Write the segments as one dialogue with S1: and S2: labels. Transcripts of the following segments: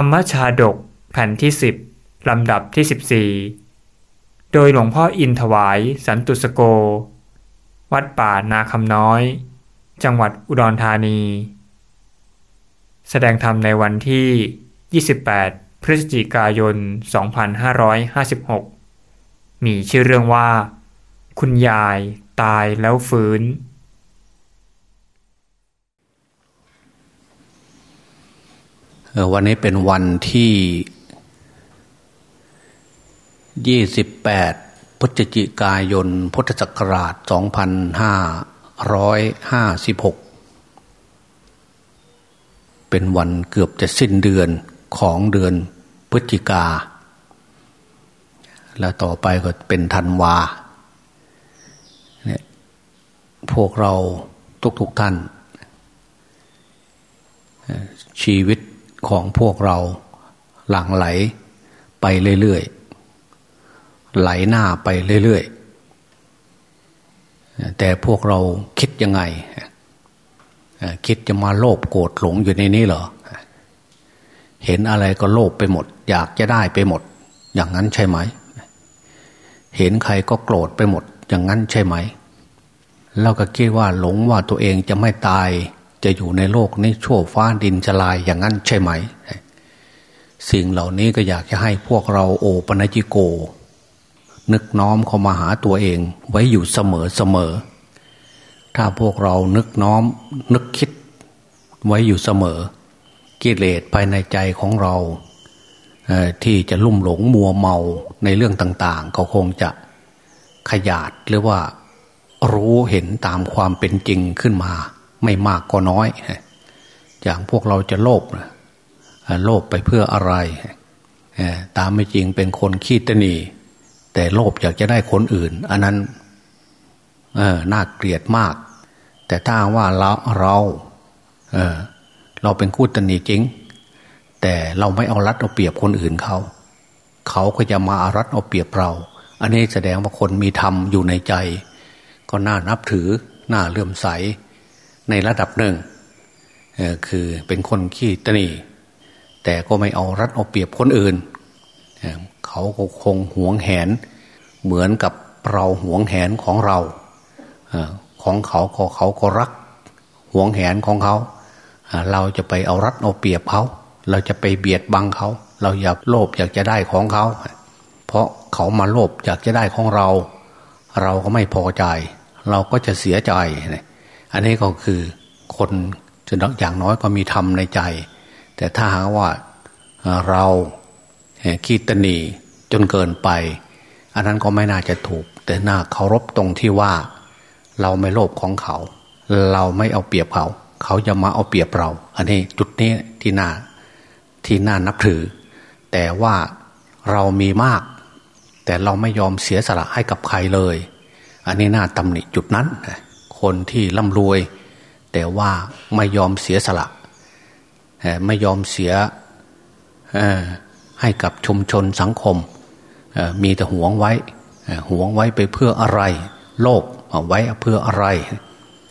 S1: รรมชาดกแผ่นที่ 10 ลำดับที่ 14 โดยหลวงพ่ออินถวายสันตุสโก วัดป่านาคำน้อย จังหวัดอุดรธานี แสดงธรรมในวันที่ 28 พฤศจิกายน 2556 มีชื่อเรื่องว่า คุณยายตายแล้วฟื้น
S2: วันนี้เป็นวันที่ 28 พฤศจิกายน พุทธศักราช 2556 เป็นวันเกือบจะสิ้นเดือนของเดือนพฤศจิกา แล้วต่อไปก็เป็นธันวาเนี่ยพวกเราทุกๆทท่านชีวิต ของพวกเราหลั่งไหลไปเรื่อยๆ ไหลหน้าไปเรื่อยๆ แต่พวกเราคิดยังไง คิดจะมาโลภโกรธหลงอยู่ในนี้เหรอ เห็นอะไรก็โลภไปหมด อยากจะได้ไปหมด อย่างนั้นใช่ไหม เห็นใครก็โกรธไปหมด อย่างนั้นใช่ไหมเราก็คิดว่าหลงว่าตัวเองจะไม่ตาย จะอยู่ในโลกนี้ชั่วฟ้าดินจะลายอย่างนั้นใช่ไหม สิ่งเหล่านี้ก็อยากจะให้พวกเราโอปัญิโก นึกน้อมเข้ามาหาตัวเองไว้อยู่เสมอเสมอ ถ้าพวกเรานึกน้อมนึกคิดไว้อยู่เสมอ กิเลสภายในใจของเราที่จะลุ่มหลงมัวเมาในเรื่องต่าง ๆ ก็คงจะขยาดหรือว่ารู้เห็นตามความเป็นจริงขึ้นมา ไม่มากก็น้อย อย่างพวกเราจะโลภโลภไปเพื่ออะไร ตามไม่จริงเป็นคนขี้ตนีแต่โลภอยากจะได้คนอื่น อันนั้นน่าเกลียดมาก แต่ถ้าว่าเราเราเเราเป็นคู่ตนีจริง แต่เราไม่เอารัดเอาเปรียบคนอื่นเขาเขาก็จะมาอารัดเอาเปรียบเรา อันนี้แสดงว่าคนมีธรรมอยู่ในใจ ก็น่านับถือน่าเลื่อมใส ในระดับหนึ่งคือเป็นคนขี้ตนีแต่ก็ไม่เอารัดเอาเปรียบคนอื่น เขาก็คงหวงแหน เหมือนกับเราหวงแหนของเราของเขาก็เขาก็รักหวงแหนของเขา เราจะไปเอารัดเอาเปรียบเขา เราจะไปเบียดบังเขา เราอยากโลภอยากจะได้ของเขา เพราะเขามาโลภอยากจะได้ของเรา เราก็ไม่พอใจ เราก็จะเสียใจ อันนี้ก็คือคนจะอย่างน้อยก็มีธรรมในใจ แต่ถ้าหากว่าเราขีดตนีจนเกินไป อันนั้นก็ไม่น่าจะถูก แต่น่าเคารพตรงที่ว่า เราไม่โลภของเขา เราไม่เอาเปรียบเขา เขาจะมาเอาเปรียบเรา อันนี้จุดนี้ที่น่าที่น่านับถือ แต่ว่าเรามีมาก แต่เราไม่ยอมเสียสละให้กับใครเลย อันนี้น่าตำหนิจุดนั้น คนที่ร่ำรวย แต่ว่าไม่ยอมเสียสละไม่ยอมเสียให้กับชุมชนสังคม มีแต่หวงไว้หวงไว้ไปเพื่ออะไร โลกเอาไว้เพื่ออะไร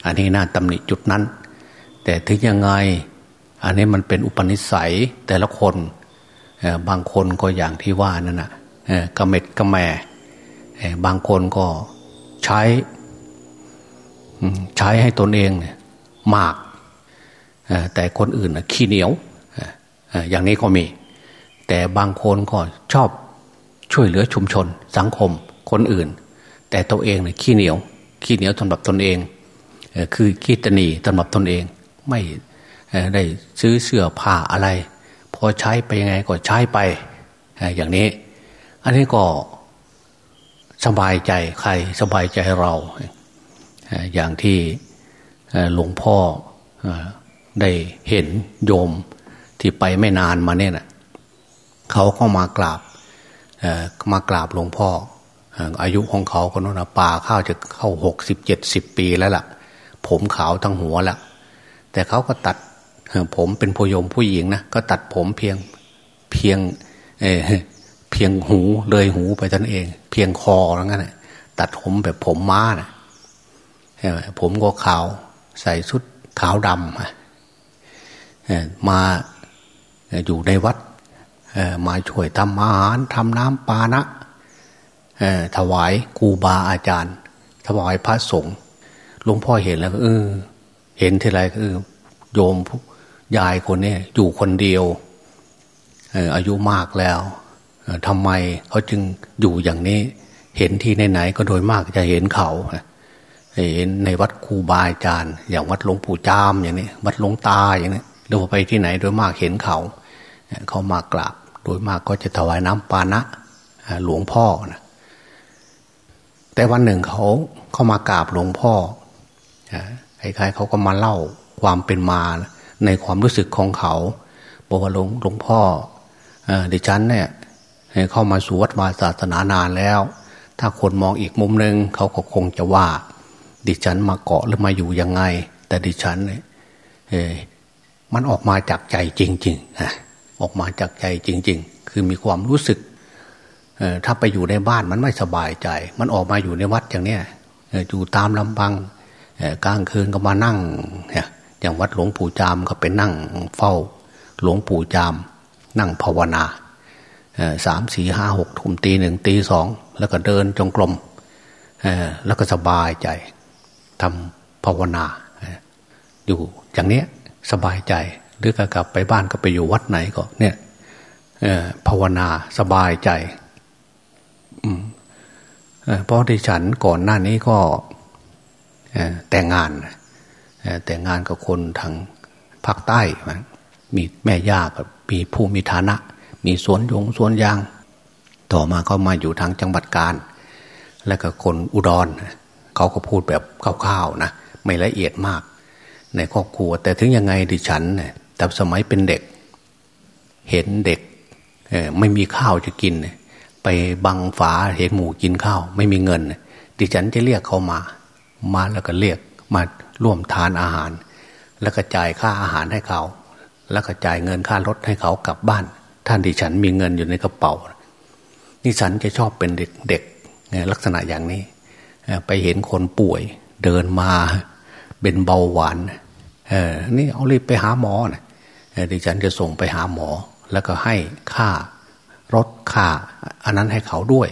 S2: อันนี้น่าตำหนิจุดนั้น แต่ถึงยังไง อันนี้มันเป็นอุปนิสัยแต่ละคนบางคนก็อย่างที่ว่านั่นนะกระเม็ดกระแมบางคนก็ใช้ ใช้ให้ตนเองเนี่ยมาก แต่คนอื่นขี้เหนียว อย่างนี้ก็มี แต่บางคนก็ชอบช่วยเหลือชุมชน สังคมคนอื่น แต่ตัวเองเนี่ยขี้เหนียว ขี้เหนียวสำหรับตนเอง คือขี้ตนีสำหรับตนเองไม่ได้ซื้อเสื้อผ้าอะไร พอใช้ไปยังไงก็ใช้ไป อย่างนี้ อันนี้ก็สบายใจใครสบายใจเรา อย่างที่หลวงพ่อได้เห็นโยมที่ไปไม่นานมาเนี่ยนะเขาเข้ามากราบมากราบหลวงพ่อ อายุของเขาคนนั้นป่าข้าวจะเข้าหกสิบเจ็ดสิบปีแล้วล่ะ ผมขาวทั้งหัวแล้วแต่เขาก็ตัดผมเป็นผู้ยมผู้หญิงนะก็ตัดผมเพียงเพียงเเพียงหูเลยหูไปท่านเอง เพียงคอแล้วงั้นตัดผมแบบผมม้านะ ผมก็ขาว ใส่ชุดขาวดำมาอยู่ในวัดมาช่วยทำอาหารทำน้ำปานะถวายครูบาอาจารย์ ถวายพระสงฆ์หลวงพ่อเห็นแล้วเออเห็นทีไรก็เออโยมยายคนนี้อยู่คนเดียวอายุมากแล้วทำไมเขาจึงอยู่อย่างนี้ เห็นที่ไหนๆก็โดยมากจะเห็นเขา ในวัดครูบาอาจารย์ อย่างวัดหลวงปู่จามอย่างนี้วัดหลวงตาอย่างนี้หรือว่าไปที่ไหนโดยมากเห็นเขา เขามากราบ โดยมากก็จะถวายน้ำปานะหลวงพ่อนะแต่วันหนึ่งเขาเขามากราบหลวงพ่อคล้ายๆเขาก็มาเล่าความเป็นมาในความรู้สึกของเขาบอกว่าหลวงหลวงพ่อดิฉันเนี่ยเข้ามาสู่วัดวาศาสนานานแล้ว ถ้าคนมองอีกมุมหนึ่งเขาก็คงจะว่า ดิฉันมาเกาะหรือมาอยู่ยังไง แต่ดิฉันเนี่ยมันออกมาจากใจจริงๆนะออกมาจากใจจริง ๆ คือมีความรู้สึกถ้าไปอยู่ในบ้านมันไม่สบายใจ มันออกมาอยู่ในวัดอย่างเนี้ยอยู่ตามลำพังกลางคืนก็มานั่งอย่างวัดหลวงปู่จามก็ไปนั่งเฝ้า หลวงปู่จาม นั่งภาวนาสามสี่ห้าหกทุ่มตีหนึ่งตีสองแล้วก็เดินจงกรมแล้วก็สบายใจ ทำภาวนา อยู่อย่างเนี้ยสบายใจหรือก็กลับไปบ้านก็ไปอยู่วัดไหนก็เนี่ยภาวนาสบายใจเพราะที่ฉันก่อนหน้านี้ก็แต่งงานแต่งงานกับคนทางภาคใต้มีแม่ย่ากับมีผู้มีฐานะ มีสวนยงสวนยาง ต่อมาก็มาอยู่ทางจังหวัดกาญและก็คนอุดร เขาก็พูดแบบคร่าวๆนะไม่ละเอียดมาก ในครอบครัว แต่ถึงยังไงดิฉันเนี่ยแต่สมัยเป็นเด็ก เห็นเด็กไม่มีข้าวจะกิน ไปบังฝาเห็นหมูกินข้าว ไม่มีเงิน ดิฉันจะเรียกเขามา มาแล้วก็เรียกมาร่วมทานอาหาร แล้วก็จ่ายค่าอาหารให้เขา แล้วก็จ่ายเงินค่ารถให้เขากลับบ้าน ท่านดิฉันมีเงินอยู่ในกระเป๋านี่ฉันจะชอบเป็นเด็กเด็กลักษณะอย่างนี้ ไปเห็นคนป่วย เดินมาเป็นเบาหวานเออนี่เอารีบไปหาหมอนะดิฉันจะส่งไปหาหมอ แล้วก็ให้ค่ารถค่า อันนั้นให้เขาด้วย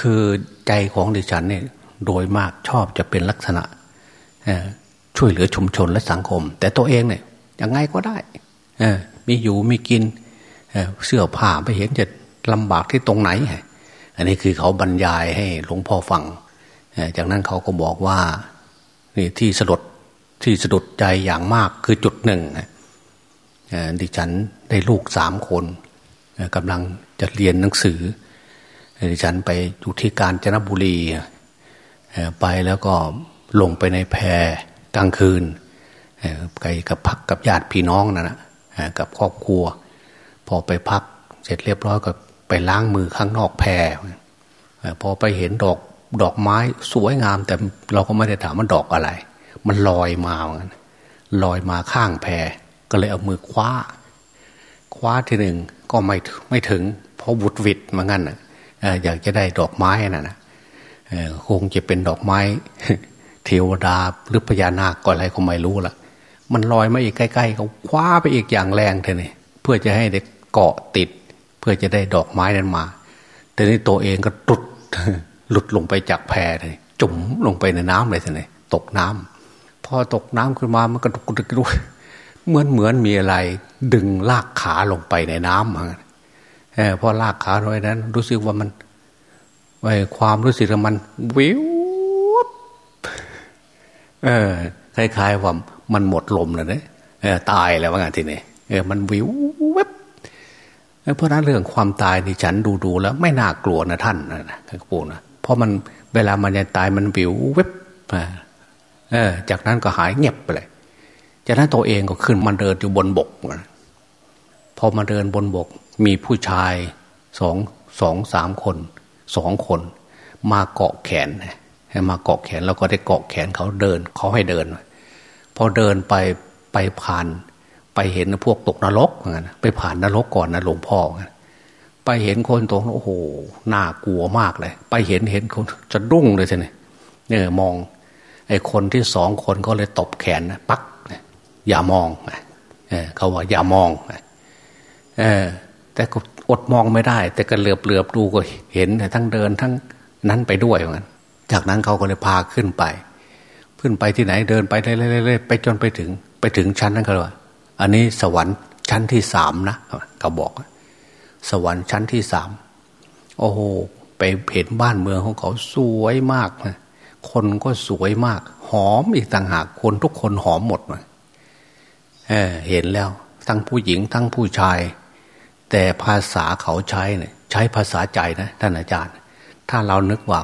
S2: คือใจของดิฉันเนี่ยโดยมากชอบจะเป็นลักษณะช่วยเหลือชุมชนและสังคม แต่ตัวเองเนี่ยยังไงก็ได้มีอยู่มีกินเสื้อผ้าไปเห็นจะลำบากที่ตรงไหน อันนี้คือเขาบรรยายให้หลวงพ่อฟัง จากนั้นเขาก็บอกว่านี่ที่สลดที่สะดุดใจอย่างมากคือจุดหนึ่งดิฉันได้ลูกสามคนกำลังจะเรียนหนังสือดิฉันไปอยู่ที่กาญจนบุรีไปแล้วก็ลงไปในแพกลางคืนไปกับพักกับญาติพี่น้องนะนะกับครอบครัว พอไปพักเสร็จเรียบร้อยก็ไปล้างมือข้างนอกแพพอไปเห็นดอก ดอกไม้สวยงาม แต่เราก็ไม่ได้ถามมันดอกอะไร มันลอยมาเหมือนลอยมาข้างแพรก็เลยเอามือคว้า คว้าทีหนึ่งก็ไม่ไม่ถึง เพราะบุดวิดมางั้นอยากจะได้ดอกไม้น่ะนะคงจะเป็นดอกไม้ เทวดาหรือพญานาคก็อะไรก็ไม่รู้ละมันลอยมาอีกใกล้ๆเขาคว้าไปอีกอย่างแรงเท่นี่เพื่อจะให้เด็กเกาะติด เพื่อจะได้ดอกไม้นั้นมา แต่นี่ตัวเองก็ตุด หลุดลงไปจากแพเลยจุ่มลงไปในน้ำเลยท่านี่ตกน้ำพอตกน้ำขึ้นมามันก็ดุกดุกด้วยเหมือนเหมือนมีอะไร ดึงลากขาลงไปในน้ำเออพอลากขาลงไปนั้น รู้สึกว่ามันไอ้ความรู้สึกมันวิวเออคล้ายๆว่ามันหมดลมแล้วเนี่ยตายแล้วว่าไงทีนี้เออมันวิวเว็บเพราะนั้นเรื่องความตายนี่ฉันดูดูแล้ว ไม่น่ากลัวนะท่านนะนะปูนะ เพราะมันเวลามันจะตายมันวิวเว็บเออ จากนั้นก็หายเงียบไปเลยจากนั้นตัวเองก็ขึ้นมาเดินอยู่บนบกพอมาเดินบนบก มีผู้ชายสองสองสามคนสองคน มาเกาะแขนให้มาเกาะแขนแล้วก็ได้เกาะแขนเขาเดินเขาให้เดินพอเดินไปไปผ่าน ไปเห็นพวกตกนรกเหมือนกันไปผ่านนรกก่อนนะหลวงพ่อ ไปเห็นคนตกโอ้โหน่ากลัวมากเลย ไปเห็นเห็นคนจะดุ้งเลยใช่ไหมเนี่ยมองไอ้คนที่สองคนก็เลยตบแขนนะปักอย่ามองเเขาว่าอย่ามองเออแต่กอดมองไม่ได้ แต่ก็เหลือบเหลือบดูก็เห็นทั้งเดินทั้งนั้นไปด้วยเหมือนกันจากนั้นเขาก็เลยพาขึ้นไป ขึ้นไปที่ไหนเดินไปเรื่อยๆไปจนไปถึง ไปถึงชั้นนั้นก็เลยอันนี้สวรรค์ชั้นที่สามนะเขาบอก สวรรค์ชั้นที่สามโอ้โหไปเห็นบ้านเมืองของเขาสวยมากนะคนก็สวยมาก หอมอีกต่างหากคนทุกคนหอมหมดเลยเเห็นแล้ว ทั้งผู้หญิงทั้งผู้ชาย แต่ภาษาเขาใช้เนี่ยใช้ภาษาใจนะท่านอาจารย์ ถ้าเรานึกว่า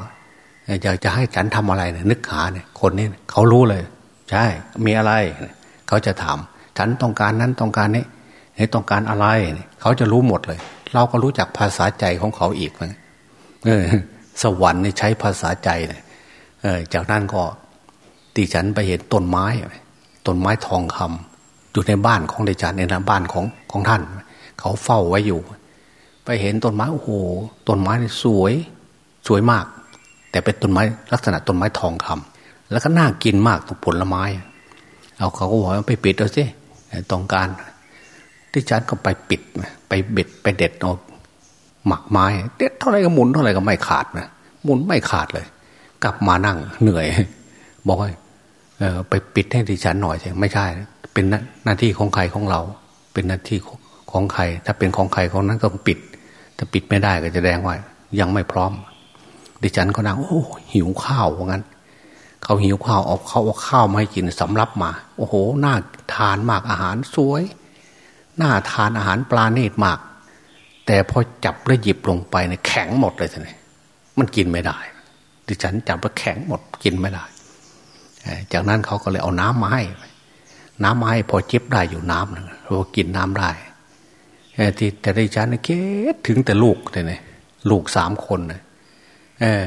S2: อยากจะให้ฉันทำอะไรเนี่ยนึกหาเนี่ย คนนี้เขารู้เลย ใช่ มีอะไร เขาจะถาม ฉันต้องการนั้นต้องการนี้ต้องการอะไร เขาจะรู้หมดเลย เราก็รู้จักภาษาใจของเขาอีกนะสวรรค์นี่ใช้ภาษาใจเนี่ยจากนั้นก็ตีฉันไปเห็นต้นไม้ต้นไม้ทองคำอยู่ในบ้านของดิฉันในนะบ้านของของท่าน เขาเฝ้าไว้อยู่ ไปเห็นต้นไม้โอ้โหต้นไม้สวยสวยมาก แต่เป็นต้นไม้ลักษณะต้นไม้ทองคำแล้วก็น่ากินมากตผลไม้ เอาเขาก็บอกไปปิดเอาสิต้องการ ที่ฉันก็ไปปิดไปเบ็ดไปเด็ดเอาหมักไม้เด็ดเท่าไรก็หมุนเท่าไรก็ไม่ขาดนะหมุนไม่ขาดเลย กลับมานั่งเหนื่อย บอกว่าไปปิดให้ดิฉันหน่อยใช่ไม่ใช่ เป็นหน้าที่ของใครของเรา เป็นหน้าที่ของใคร ถ้าเป็นของใครของนั้นก็ปิด ถ้าปิดไม่ได้ก็จะแดงว่ายังไม่พร้อม ดิฉันก็นั่งโอ้หิวข้าวว่างั้นเขาหิวข้าวเอาเขาเอาข้าวมาให้กินสำรับมา โอ้โหน่าทานมากอาหารสวย น่าทานอาหารปลาเนตรมาก แต่พอจับแล้วหยิบลงไปเนี่ยแข็งหมดเลยท่านมันกินไม่ได้ ดิฉันจับแล้วแข็งหมดกินไม่ได้ จากนั้นเขาก็เลยเอาน้ำมาให้ น้ำมาให้พอจ็บได้อยู่น้ำนึงเรากินน้ำได้ที่แต่ดิฉันเก๊ถึงแต่ลูกเลยนี่ลูกสามคนเลยเออ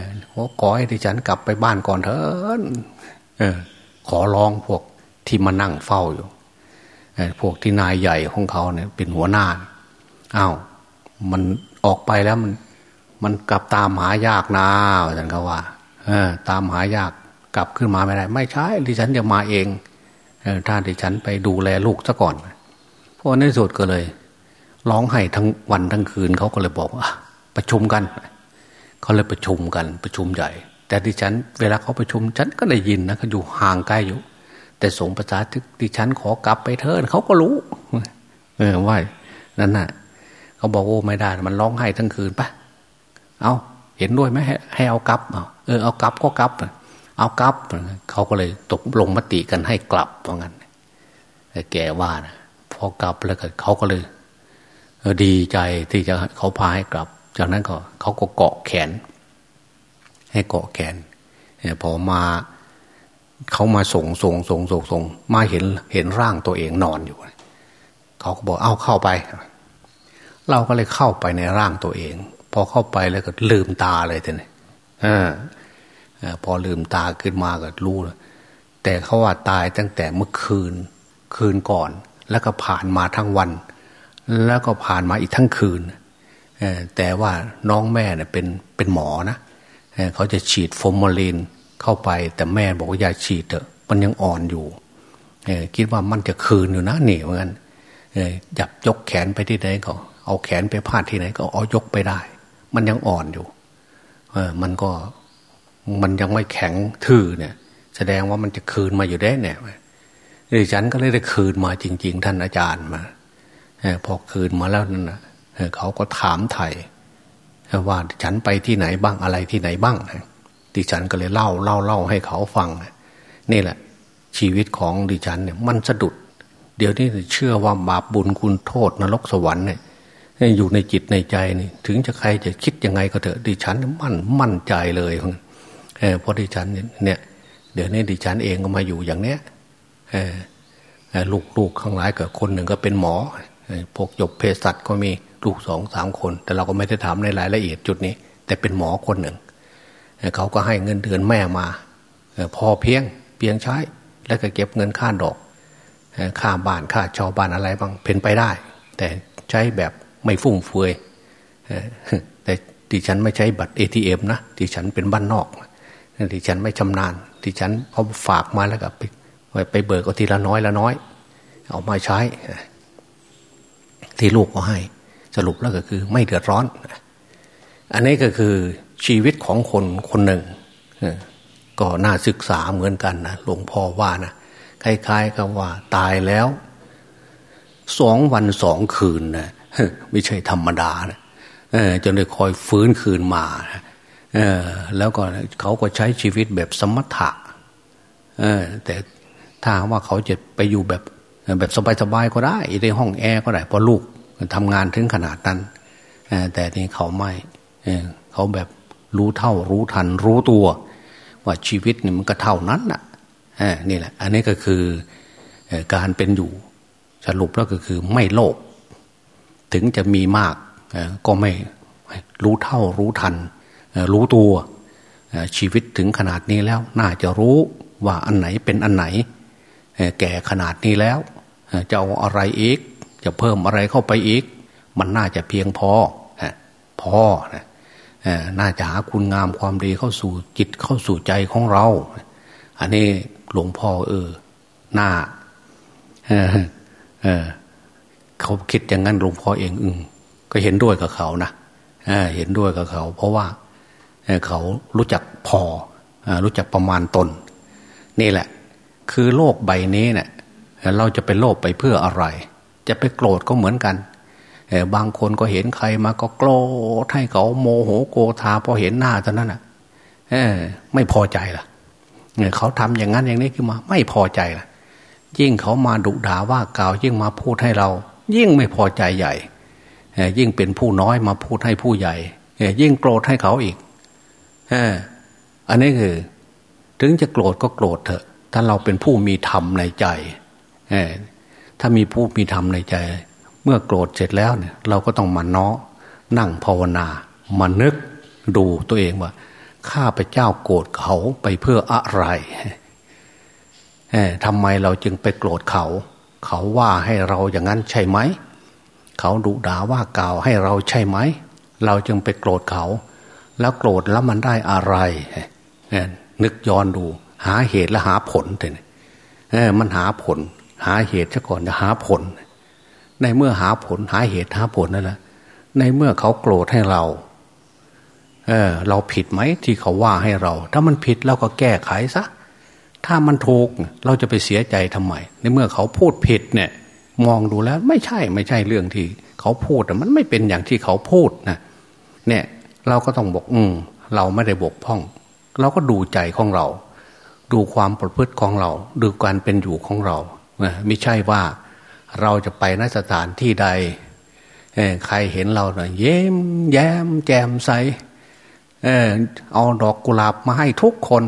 S2: ขอให้ดิฉันกลับไปบ้านก่อนเถอะขอร้องพวกที่มานั่งเฝ้าอยู่ พวกที่นายใหญ่ของเขาเนี่ย เป็นหัวหน้าอ้าวมันออกไปแล้วมันมันกลับตามหายากนะอาจารย์เขาว่าเออ ตามหายากกลับขึ้นมาไม่ได้ ไม่ใช่ดิฉันจะมาเองเออถ้าดิฉันไปดูแลลูกซะก่อนพราะในสุดก็เลยร้องไห้ทั้งวันทั้งคืนเขาก็เลยบอกว่าประชุมกันเขาเลยประชุมกันประชุมใหญ่ แต่ดิฉัน เวลาเขาประชุมฉันก็ได้ยินนะเขาอยู่ห่างไกลอยู่ แต่สงประชาทดิฉันขอกลับไปเถิดเขาก็รู้ เออว่านั่นน่ะ เขาบอกโอ้ไม่ได้ มันร้องไห้ทั้งคืนปะเอาเห็นด้วยไหมให้เอากลับเออเอากลับก็กลับเอากลับเขาก็เลยตกลงมติกันให้กลับเพราะงั้นแกว่านะพอกลับแล้วก็เขาก็เลยดีใจที่จะเขาพาให้กลับ จากนั้นก็เขาก็เกาะแขน ให้เกาะแขนพอมา เขามาส่งส่งส่งส่งส่งมาเห็นเห็นร่างตัวเองนอนอยู่ เขาก็บอกเอาเข้าไป เราก็เลยเข้าไปในร่างตัวเอง พอเข้าไปแล้วก็ลืมตาเลยท่านอพอลืมตาขึ้นมาก็รู้แต่เขาว่าตายตั้งแต่เมื่อคืนคืนก่อน แล้วก็ผ่านมาทั้งวัน แล้วก็ผ่านมาอีกทั้งคืนแต่ว่าน้องแม่เนี่ยเป็นเป็นหมอนะเขาจะฉีดโฟมอลิน เข้าไป แต่แม่บอกว่าอย่าฉีดเถอะมันยังอ่อนอยู่คิดว่ามันจะคืนอยู่นะนี่เหมือนกันจับยกแขนไปที่ไหนก็เอาแขนไปพาดที่ไหนก็เอายกไปได้ มันยังอ่อนอยู่ เออ มันก็มันยังไม่แข็งทื่อเนี่ย แสดงว่ามันจะคืนมาอยู่ได้เนี่ยดิฉันก็เลยได้คืนมาจริง ๆ ท่านอาจารย์มาพอคืนมาแล้วนั่นนะเขาก็ถามไทยว่าฉันไปที่ไหนบ้างอะไรที่ไหนบ้าง ดิฉันก็เลยเล่าเล่าเล่าให้เขาฟังนี่แหละ ชีวิตของดิฉันเนี่ยมันสะดุด เดี๋ยวนี้เชื่อว่าบาปบุญคุณโทษนรกสวรรค์เนี่ยอยู่ในจิตในใจนี่ถึงจะใครจะคิดยังไงก็เถอะดิฉันมั่นมั่นใจเลยเพราะดิฉันเนี่ยเดี๋ยวนี้ดิฉันเองก็มาอยู่อย่างเนี้ยลูกลูกข้างหลายกับคนหนึ่งก็เป็นหมอพวกจบเภสัชก็มีลูกสองสามคน แต่เราก็ไม่ได้ถามในรายละเอียดจุดนี้ แต่เป็นหมอคนหนึ่ง เขาก็ให้เงินเดือนแม่มาพอเพียงเพียงใช้ แล้วก็เก็บเงินค่าดอกค่าบ้านค่าชาวบ้านอะไรบ้างเป็นไปได้ แต่ใช้แบบไม่ฟุ่มเฟือยแต่ดิฉันไม่ใช้บัตรเอทีเอ็มนะดิฉันเป็นบ้านนอกดิฉันไม่ชำนาญดิฉันเขาฝากมาแล้วก็ไปไปเบิกเอาทีละน้อยละน้อย เอามาใช้ ที่ลูกก็ให้ สรุปแล้วก็คือไม่เดือดร้อน อันนี้ก็คือชีวิตของคนคนหนึ่งก็น่าศึกษาเหมือนกันนะหลวงพ่อว่านะคล้ายๆกับว่าตายแล้วสองวันสองคืนนะไม่ใช่ธรรมดานะจนได้คอยฟื้นคืนมาแล้วก็เขาก็ใช้ชีวิตแบบสมถะแต่ถ้าว่าเขาจะไปอยู่แบบแบบสบายๆก็ได้ในห้องแอร์ก็ได้เพราะลูกทำงานถึงขนาดนั้นแต่นี่เขาไม่ เขาแบบรู้เท่ารู้ทันรู้ตัว ว่าชีวิตนี่มันก็เท่านั้นน่ะนี่แหละ อันนี้ก็คือการเป็นอยู่สรุปแล้วก็คือไม่โลภถึงจะมีมากก็ไม่รู้เท่ารู้ทัน รู้ตัวชีวิตถึงขนาดนี้แล้ว น่าจะรู้ว่าอันไหนเป็นอันไหน แก่ขนาดนี้แล้ว จะเอาอะไรอีก จะเพิ่มอะไรเข้าไปอีก มันน่าจะเพียงพอพอนะ น่าจะหาคุณงามความดีเข้าสู่จิตเข้าสู่ใจของเรา อันนี้หลวงพ่อเออ หน้าเเขาคิดอย่างนั้นหลวงพ่อเองอึงก็เห็นด้วยกับเขานะเห็นด้วยกับเขา เพราะว่าเขารู้จักพอรู้จักประมาณตน นี่แหละ คือโลกใบนี้เนะี่ยเราจะไปโลภไปเพื่ออะไร จะไปโกรธก็เหมือนกัน บางคนก็เห็นใครมาก็โกรธให้เขาโมโหโกธาพอเห็นหน้าเท่านั้นอะไม่พอใจล่ะเขาทำอย่างนั้นอย่างนี้ขึ้นมา ไม่พอใจล่ะ ยิ่งเขามาดุด่าว่ากล่าวยิ่งมาพูดให้เรา ยิ่งไม่พอใจใหญ่ยิ่งเป็นผู้น้อยมาพูดให้ผู้ใหญ่ยิ่งโกรธให้เขาอีกอันนี้คือ ถึงจะโกรธก็โกรธเถอะ ถ้าเราเป็นผู้มีธรรมในใจถ้ามีผู้มีธรรมในใจ เมื่อโกรธเสร็จแล้วเนี่ย เราก็ต้องมาเนาะนั่งภาวนา มานึกดูตัวเองว่า ข้าพเจ้าโกรธเขาไปเพื่ออะไรทำไมเราจึงไปโกรธเขา เขาว่าให้เราอย่างนั้นใช่ไหม เขาดุด่าว่ากล่าวให้เราใช่ไหม เราจึงไปโกรธเขา แล้วโกรธแล้วมันได้อะไรนึกย้อนดู หาเหตุและหาผลเลยมันหาผล หาเหตุซะก่อนจะหาผล ในเมื่อหาผลหาเหตุหาผลนั่นแหละในเมื่อเขาโกรธให้เรา เออ เราผิดไหมที่เขาว่าให้เรา ถ้ามันผิดเราก็แก้ไขซะถ้ามันถูกเราจะไปเสียใจทำไม ในเมื่อเขาพูดผิดเนี่ย มองดูแล้วไม่ใช่ไม่ใช่เรื่องที่ เขาพูดมันไม่เป็นอย่างที่เขาพูดนะเนี่ย เราก็ต้องบอกอืมเราไม่ได้บกพร่อง เราก็ดูใจของเรา ดูความประพฤติของเรา ดูการเป็นอยู่ของเราไม่ใช่ว่า เราจะไปนสถานที่ใดใครเห็นเราเน่ยเย้มแย้มแจ่มใสเออเอาดอกกุหลาบมาให้ทุกคน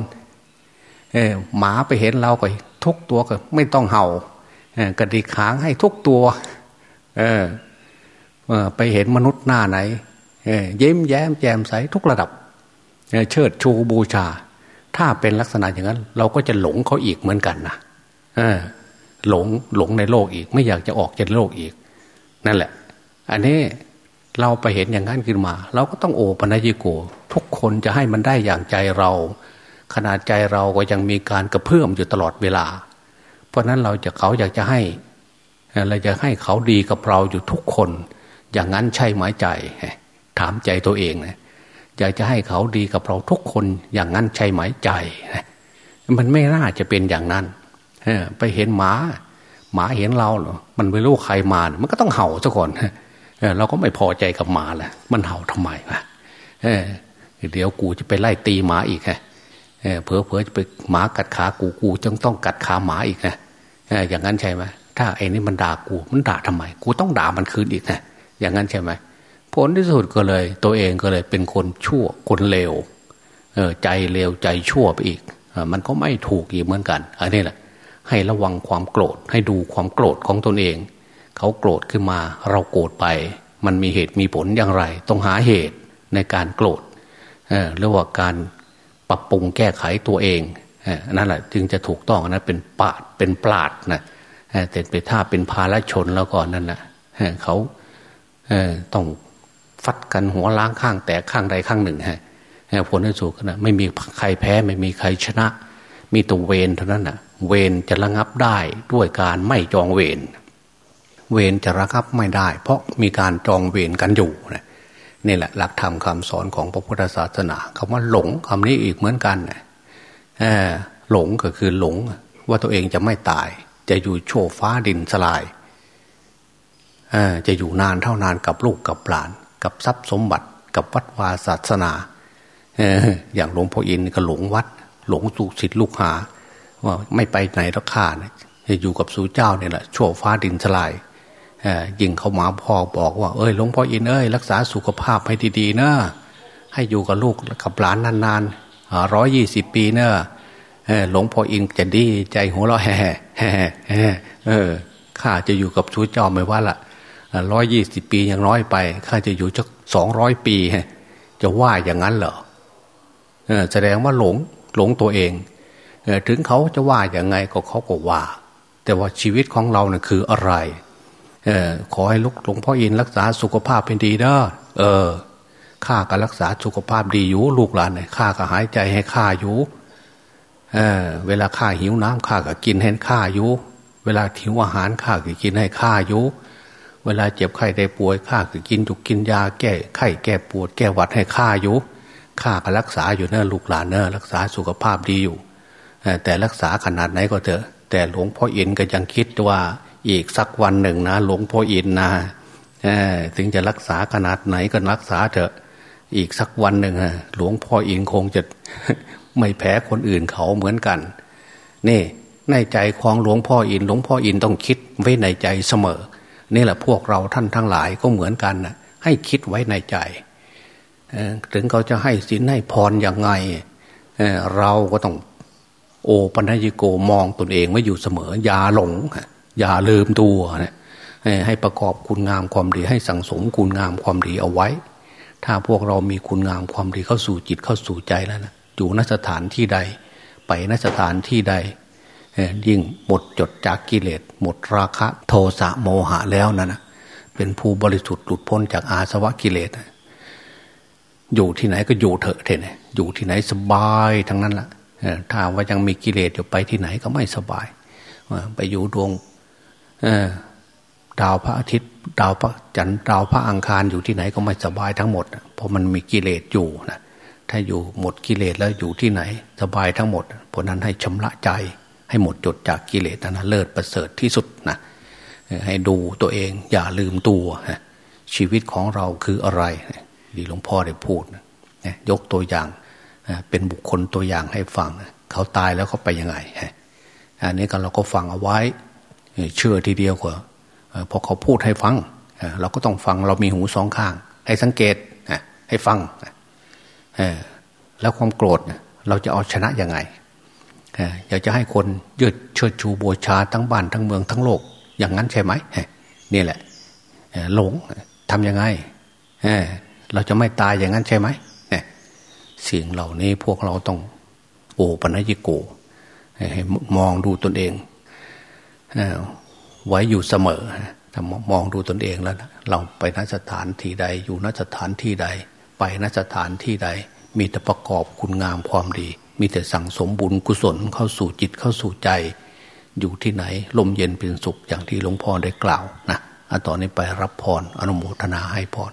S2: เออหมาไปเห็นเราก็ทุกตัวก็ไม่ต้องเห่ากระดิกขางให้ทุกตัวเออไปเห็นมนุษย์หน้าไหนเยิ้มแย้มแจ่มใสทุกระดับเชิดชูบูชา ถ้าเป็นลักษณะอย่างนั้น เราก็จะหลงเขาอีกเหมือนกันนะ หลงหลงในโลกอีก ไม่อยากจะออกจากโลกอีก นั่นแหละ อันนี้เราไปเห็นอย่างนั้นขึ้นมา เราก็ต้องโอปัญญิโก ทุกคนจะให้มันได้อย่างใจเรา ขนาดใจเราก็ยังมีการกระเพื่อมอยู่ตลอดเวลา เพราะนั้นเราจะเขาอยากจะให้เราจะให้เขาดีกับเราอยู่ทุกคน อย่างนั้นใช่ไหมใจ ถามใจตัวเองนะอยากจะให้เขาดีกับเราทุกคนอย่างนั้นใช่ไหมใจ มันไม่น่าจะเป็นอย่างนั้น ไปเห็นหมา หมาเห็นเราเหรอมันไม่รู้ใครมา มันก็ต้องเห่าซะก่อนเราก็ไม่พอใจกับหมาแหละมันเห่าทำไมวะเดี๋ยวกูจะไปไล่ตีหมาอีกฮะเผลอเผลอจะไปหมากัดขากูกูจึงต้องกัดขาหมาอีกนะอย่างนั้นใช่ไหมถ้าไอ้นี่มันด่ากูมันด่าทำไม กูต้องด่ามันคืนอีกนะอย่างนั้นใช่ไหมผลที่สุดก็เลย ตัวเองก็เลยเป็นคนชั่วคนเลวใจเลวใจชั่วไปอีกมันก็ไม่ถูกอีกเหมือนกันอันนี้แหละ ให้ระวังความโกรธ ให้ดูความโกรธของตนเอง เขาโกรธขึ้นมาเราโกรธไป มันมีเหตุมีผลอย่างไร ต้องหาเหตุในการโกรธเรียกว่าการปรับปรุงแก้ไขตัวเองนั่นแหละจึงจะถูกต้องนะเป็นปาดเป็นปลาดนะแต่ไปถ้าเป็นภาลชนแล้วก่อนนั่นนะเขาต้องฟัดกันหัวล้างข้างแต่ข้างใดข้างหนึ่งฮะผลที่สุดนะไม่มีใครแพ้ไม่มีใครชนะ มีตัวเวรเท่านั้นนะ เวรจะระงับได้ด้วยการไม่จองเวรเวรจะระงับไม่ได้ เพราะมีการจองเวรกันอยู่นะนี่แหละหลักธรรมคาสอนของพระพุทธศาสนาคำว่าหลงคำนี้อีกเหมือนกันนะหลงก็คือหลง ว่าตัวเองจะไม่ตาย จะอยู่โชว์ฟ้าดินสลายจะอยู่นานเท่านานกับลูกกับหลาน กับทรัพย์สมบัติกับวัดวาศาสนาอย่างหลวงพ่ออินก็หลงวัด หลงสุสิทธิลูกหา ว่าไม่ไปไหนแล้วข้าจะอยู่กับสู่เจ้าเนี่ยแหละโชว์ฟ้าดินสลายยิ่งเขามาพ่อบอกว่าเอ้ยหลวงพ่ออินเอ้ยรักษาสุขภาพให้ดีๆนะให้อยู่กับลูกกับหลานนานๆร้อยยี่สิบปีเนอะหลวงพ่ออินจะดีใจหัวเราะแห่แห่แห่เออข้าจะอยู่กับชูเจ้าไม่ว่าละร้อยยี่สิบปียังน้อยไปข้าจะอยู่จักสองร้อยปีจะว่าอย่างนั้นเหรอแสดงว่าหลงหลงตัวเอง ถึงเขาจะว่าอย่างไงก็เขาก็ว่า แต่ว่าชีวิตของเราเนี่ยคืออะไรออขอให้ลูกหลวงพ่ออินรักษาสุขภาพเป็นดีเด้อเออข้าก็รักษาสุขภาพดีอยู่ลูกหลานเนี่ยข้าก็หายใจให้ข้าอยู่เออเวลาข้าหิวน้ำข้าก็กินให้ข้าอยู่เวลาหิวอาหารข้าก็กินให้ข้าอยู่เวลาเจ็บไข้ได้ป่วยข้าก็กินจุกกินยาแก้ไข้แก้ปวดแก้หวัดให้ข้าอยู่ข้าก็รักษาอยู่เนอะลูกหลานเนอะรักษาสุขภาพดีอยู่ แต่รักษาขนาดไหนก็เถอะ แต่หลวงพ่ออินก็ยังคิดว่าอีกสักวันหนึ่งนะ หลวงพ่ออินนะถึงจะรักษาขนาดไหนก็รักษาเถอะ อีกสักวันหนึ่งหลวงพ่ออินคงจะไม่แพ้คนอื่นเขาเหมือนกัน นี่ในใจของหลวงพ่ออิน หลวงพ่ออินต้องคิดไว้ในใจเสมอ นี่แหละพวกเราท่านทั้งหลายก็เหมือนกันนะให้คิดไว้ในใจถึงเขาจะให้สินให้พรอย่างไงเราก็ต้อง โอปัญญิโกมองตนเองไว้อยู่เสมอ อย่าหลง อย่าลืมตัวนะให้ประกอบคุณงามความดี ให้สั่งสมคุณงามความดีเอาไว้ ถ้าพวกเรามีคุณงามความดีเข้าสู่จิตเข้าสู่ใจแล้วนะอยู่นสถานที่ใด ไปนสถานที่ใด ยิ่งหมดจดจากกิเลสหมดราคะโทสะโมหะแล้วนะนะเป็นผู้บริสุทธิ์หลุดพ้นจากอาสวะกิเลสอยู่ที่ไหนก็อยู่เถอะเถอะอยู่ที่ไหนสบายทั้งนั้นแหละ ถ้าว่ายังมีกิเลสอยู่ไปที่ไหนก็ไม่สบาย ไปอยู่ดวงดาวพระอาทิตย์ ดาวพระจันทร์ดาวพระอังคารอยู่ที่ไหนก็ไม่สบายทั้งหมด เพราะมันมีกิเลสอยู่นะถ้าอยู่หมดกิเลสแล้วอยู่ที่ไหน สบายทั้งหมดเพราะนั้นให้ชำระใจ ให้หมดจดจากกิเลสนะเลิศประเสริฐที่สุดนะให้ดูตัวเองอย่าลืมตัวชีวิตของเราคืออะไรดีหลวงพ่อได้พูดนะยกตัวอย่าง เป็นบุคคลตัวอย่างให้ฟัง เขาตายแล้วเขาไปยังไง อันนี้ก็เราก็ฟังเอาไว้ เชื่อทีเดียวกว่าพอเขาพูดให้ฟัง เราก็ต้องฟังเรามีหูสองข้าง ให้สังเกตให้ฟังแล้วความโกรธเราจะเอาชนะยังไงอยากจะให้คนยืดเชิดชูบูชาทั้งบ้านทั้งเมืองทั้งโลก อย่างนั้นใช่ไหมนี่แหละหลงทำยังไงเราจะไม่ตายอย่างนั้นใช่ไหม สิ่งเหล่านี้พวกเราต้องโอปัญญิโกให้มองดูตนเองไว้อยู่เสมอถ้ามองดูตนเองแล้ว เราไปนสถานที่ใด อยู่นสถานที่ใด ไปนสถานที่ใด มีแต่ประกอบคุณงามความดี มีแต่สั่งสมบุญกุศลเข้าสู่จิตเข้าสู่ใจ อยู่ที่ไหนลมเย็นเป็นสุขอย่างที่หลวงพ่อได้กล่าวนะตอนนี้ไปรับพรอนุโมทนาให้พร